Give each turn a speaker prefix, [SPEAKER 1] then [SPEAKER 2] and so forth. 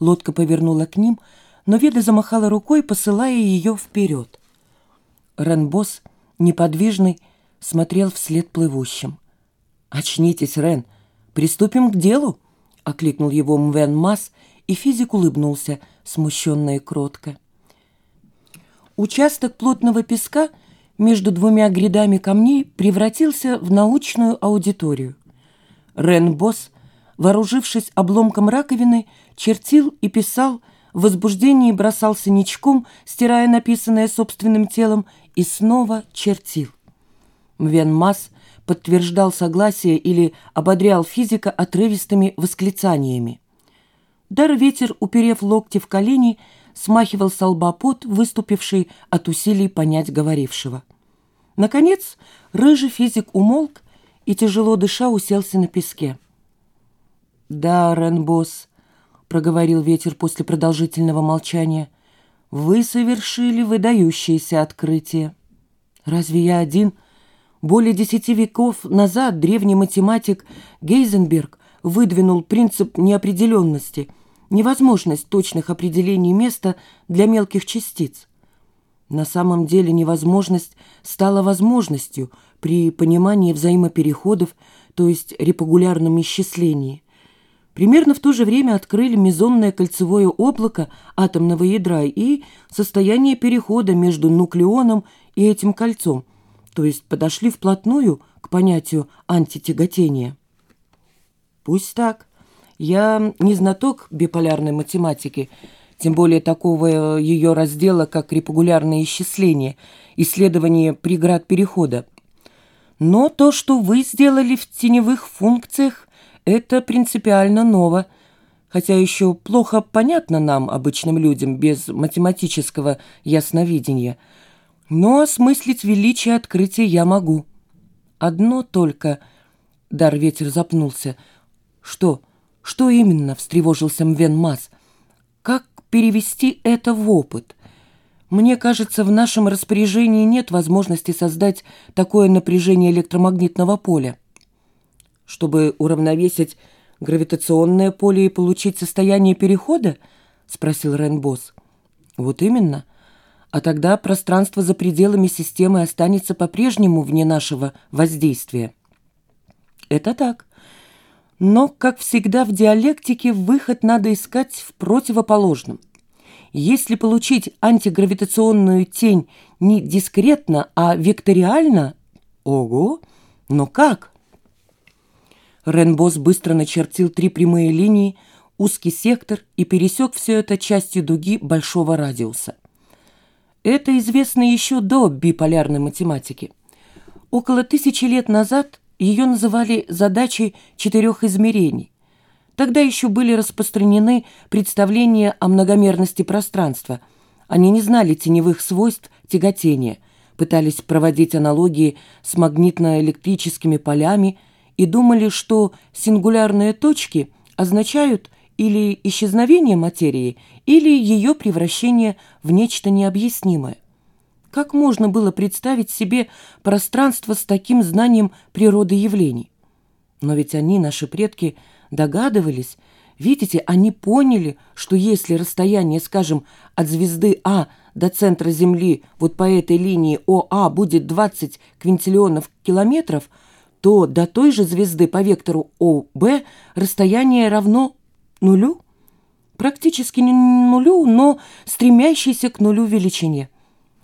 [SPEAKER 1] Лодка повернула к ним, но Веда замахала рукой, посылая ее вперед. Рен-босс, неподвижный, смотрел вслед плывущим. «Очнитесь, Рен, приступим к делу!» — окликнул его Мвен Мас, и физик улыбнулся, смущенно и кротко. Участок плотного песка между двумя грядами камней превратился в научную аудиторию. Рен-босс, вооружившись обломком раковины, чертил и писал, в возбуждении бросался ничком, стирая написанное собственным телом, и снова чертил. Мвен Мас подтверждал согласие или ободрял физика отрывистыми восклицаниями. Дар ветер, уперев локти в колени, смахивал с лба пот, выступивший от усилий понять говорившего. Наконец, рыжий физик умолк и, тяжело дыша, уселся на песке. «Да, Ренбос», — проговорил ветер после продолжительного молчания, — «вы совершили выдающееся открытие. Разве я один? Более десяти веков назад древний математик Гейзенберг выдвинул принцип неопределенности — невозможность точных определений места для мелких частиц. На самом деле невозможность стала возможностью при понимании взаимопереходов, то есть репогулярном исчислении. Примерно в то же время открыли мезонное кольцевое облако атомного ядра и состояние перехода между нуклеоном и этим кольцом, то есть подошли вплотную к понятию антитяготения. Пусть так. Я не знаток биполярной математики, тем более такого ее раздела, как репогулярное исчисление, исследование преград перехода. Но то, что вы сделали в теневых функциях, это принципиально ново, хотя еще плохо понятно нам, обычным людям, без математического ясновидения. Но осмыслить величие открытия я могу. Одно только... Дар ветер запнулся. Что? «Что именно?» — встревожился Мвен Мас. «Как перевести это в опыт? Мне кажется, в нашем распоряжении нет возможности создать такое напряжение электромагнитного поля. Чтобы уравновесить гравитационное поле и получить состояние перехода?» — спросил Ренбос. «Вот именно. А тогда пространство за пределами системы останется по-прежнему вне нашего воздействия». «Это так». Но, как всегда в диалектике, выход надо искать в противоположном. Если получить антигравитационную тень не дискретно, а векториально, ого, но как? Ренбос быстро начертил три прямые линии, узкий сектор и пересек все это частью дуги большого радиуса. Это известно еще до биполярной математики. Около тысячи лет назад ее называли задачей четырех измерений. Тогда еще были распространены представления о многомерности пространства. Они не знали теневых свойств тяготения, пытались проводить аналогии с магнитно-электрическими полями и думали, что сингулярные точки означают или исчезновение материи, или ее превращение в нечто необъяснимое. Как можно было представить себе пространство с таким знанием природы явлений? Но ведь они, наши предки, догадывались, видите, они поняли, что если расстояние, скажем, от звезды А до центра Земли вот по этой линии ОА будет 20 квинтиллионов километров, то до той же звезды по вектору ОБ расстояние равно нулю? Практически не нулю, но стремящейся к нулю величине –